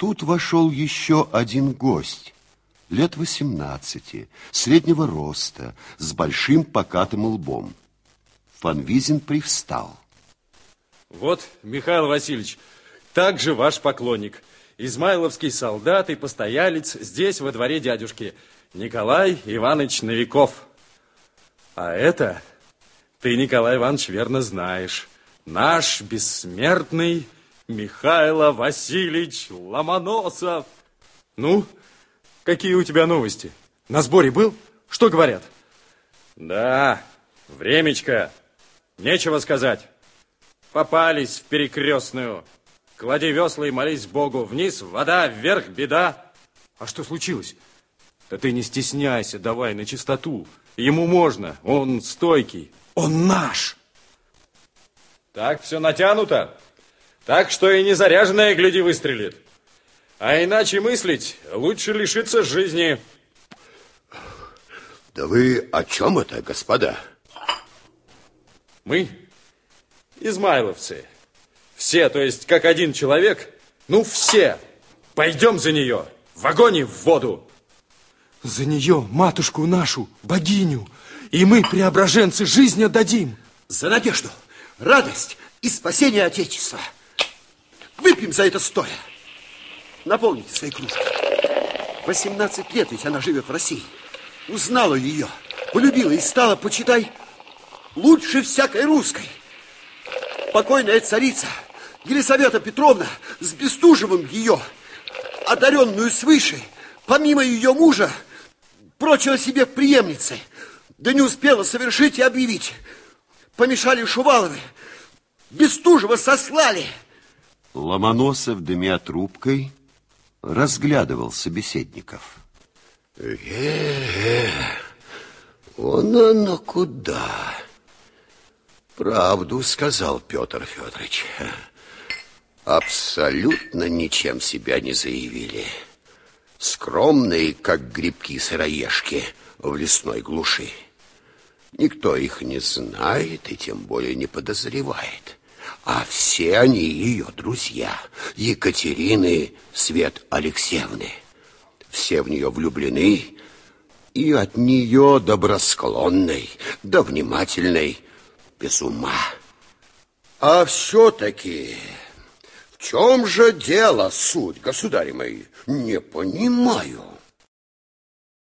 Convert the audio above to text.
Тут вошел еще один гость, лет восемнадцати, среднего роста, с большим покатым лбом. Фанвизин привстал. Вот, Михаил Васильевич, также ваш поклонник. Измайловский солдат и постоялец здесь, во дворе дядюшки. Николай Иванович Новиков. А это ты, Николай Иванович, верно знаешь. Наш бессмертный Михаил Васильевич Ломоносов. Ну, какие у тебя новости? На сборе был? Что говорят? Да, времечко. Нечего сказать. Попались в перекрестную. Клади весла и молись Богу. Вниз вода, вверх беда. А что случилось? Да ты не стесняйся, давай на чистоту. Ему можно, он стойкий, он наш. Так все натянуто. Так что и незаряженная, гляди, выстрелит. А иначе мыслить, лучше лишиться жизни. Да вы о чем это, господа? Мы, измайловцы, все, то есть как один человек, ну все, пойдем за нее, в огонь и в воду. За нее, матушку нашу, богиню, и мы, преображенцы, жизнь отдадим. За надежду, радость и спасение Отечества. Выпьем за это стоя. Наполните свои кружки. 18 лет ведь она живет в России. Узнала ее, полюбила и стала, почитай, лучше всякой русской. Покойная царица Елисавета Петровна с Бестужевым ее, одаренную свыше, помимо ее мужа, прочила себе преемницей, да не успела совершить и объявить. Помешали Шуваловы, Бестужева сослали. Ломоносов, дымя трубкой, разглядывал собеседников. Э-э, он оно куда? Правду сказал Петр Федорович. Абсолютно ничем себя не заявили. Скромные, как грибки-сыроежки в лесной глуши. Никто их не знает и тем более не подозревает. А все они ее друзья. Екатерины Свет Алексеевны. Все в нее влюблены и от нее добросклонной, да внимательной, без ума. А все-таки в чем же дело, суть, государи мои? Не понимаю.